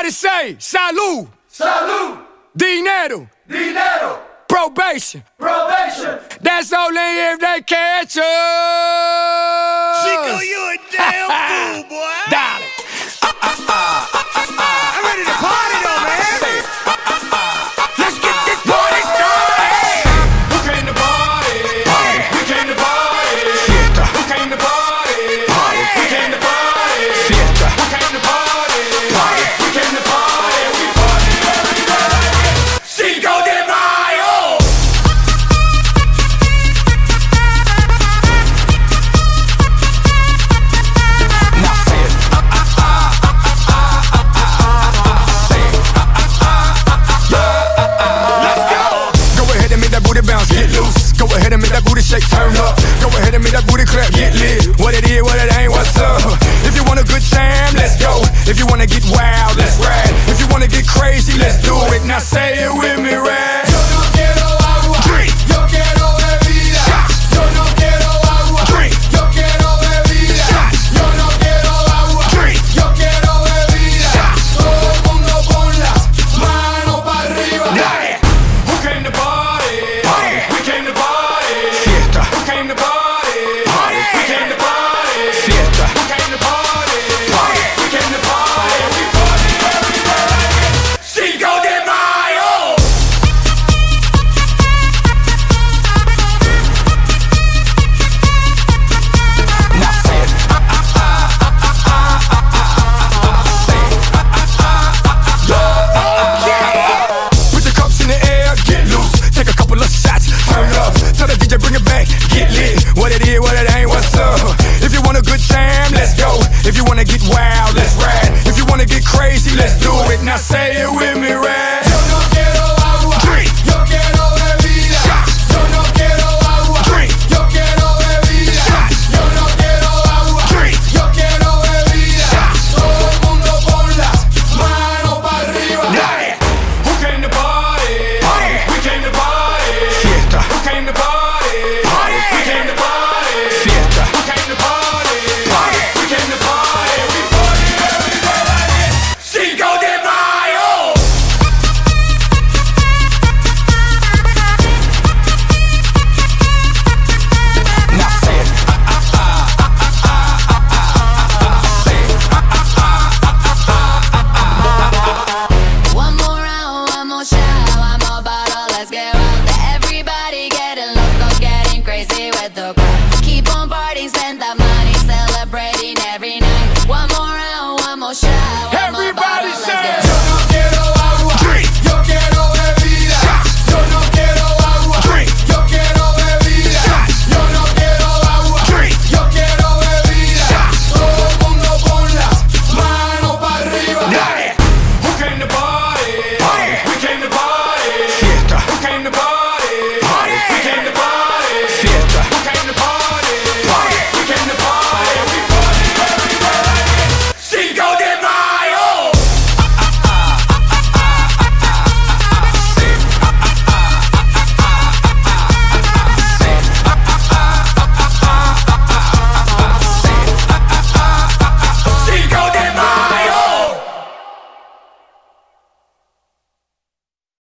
Everybody say salud. Salud. Dinero. Dinero. Probation. Probation. That's only if they catch you. over, hitting me that booty clap, get lit. What it is, what you with me right? with the crowd Keep on partying, spend that money, celebrating every night. One more round, one more shot